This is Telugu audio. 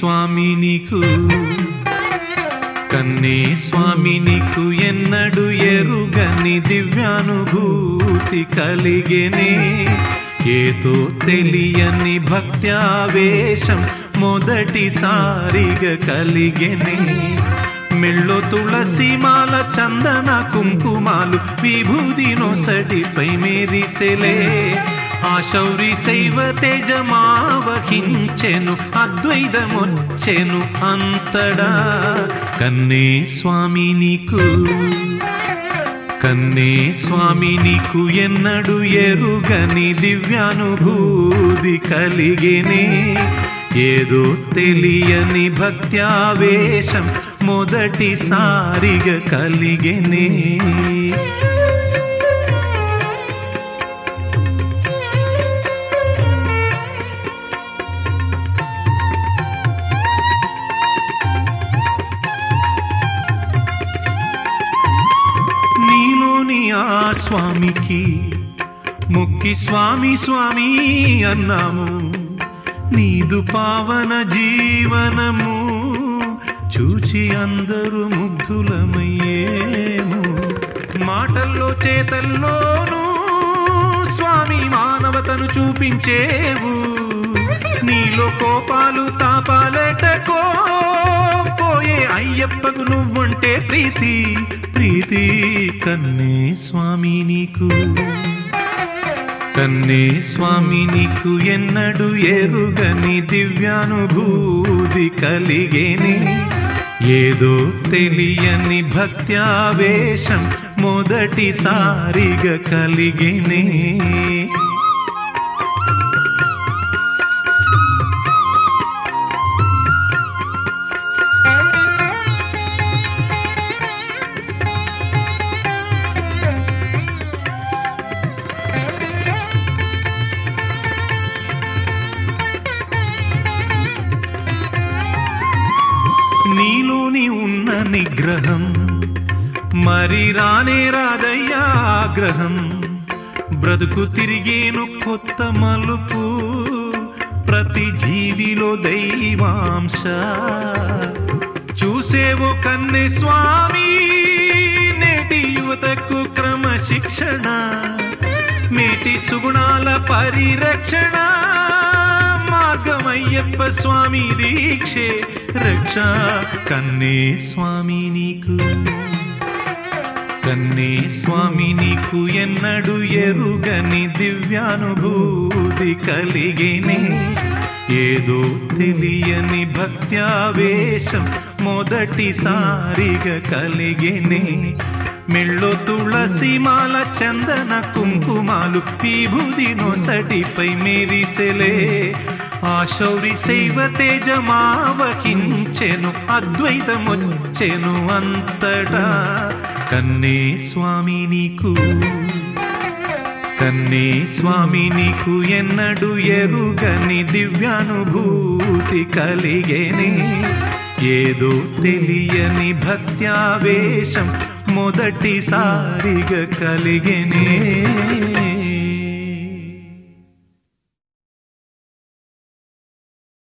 స్వామి నీకు. కన్నే స్వామి నీకు ఎన్నడు ఎరుగని దివ్యానుభూతి కలిగెనే. ఏదో తెలియని భక్త్యావేశం మొదటిసారిగా కలిగెనే. మెళ్ళో తులసిమాల చందన కుంకుమాలు విభూది నొసటిపై మేరిసెలే. ఆ శౌరి శైవ తేజమావహించెను అద్వైతమొచ్చెను అంతడా. కన్నే స్వామి నీకు కన్నే స్వామి నీకు ఎన్నడు ఎరుగని దివ్యానుభూతి కలిగినే. ఏదో తెలియని భక్త్యావేశం మొదటిసారిగా కలిగినే. స్వామి ఆ స్వామికి. ముక్కి స్వామి స్వామి అన్నాము. నీదు పావన జీవనము చూచి అందరూ ముగ్ధులమయ్యేము. మాటల్లో చేతల్లోనూ స్వామి మానవతను చూపించేవు. నీలో కోపాలు తాపాలటకో? పోయే అయ్యప్పకు నువ్వుంటే ప్రీతి ప్రీతి కన్నే స్వామి నీకు. కన్నే స్వామి నీకు ఎన్నడు ఎరుగని దివ్యానుభూతి కలిగేని. ఏదో తెలియని భక్త్యావేశం మొదటిసారిగా కలిగేనే. నీలోని ఉన్న నిగ్రహం. మరి రానే రాదయ్యా ఆగ్రహం. బ్రతుకు తిరిగేను కొత్త మలుపు. ప్రతి జీవిలో దైవాంశ. చూసేవో కన్నె స్వామి నేటి యువతకు క్రమశిక్షణ. నేటి సుగుణాల పరిరక్షణ. మార్గమయ్యప్ప స్వామి దీక్షే. రక్ష కన్నే స్వామి నీకు. కన్నే స్వామి నీకు ఎన్నడు ఎరుగని దివ్యానుభూతి కలిగేనే. ఏదో తెలియని భక్త్యావేశం మొదటిసారిగా కలిగేనే. మెళ్ళో తులసి మాల చందన కుంకుమాలు విభూది నొసటిపై మెరిసెలే. ఆ శౌరి శైవ తేజమావహించెను అద్వైతమొచ్చెను అంతటా. కన్నే స్వామి నీకు కన్నే స్వామి నీకు ఎన్నడు ఎరుగని దివ్యానుభూతి కలిగేనే. ఏదో తెలియని భక్త్యావేశం మొదటిసారిగా కలిగేనే.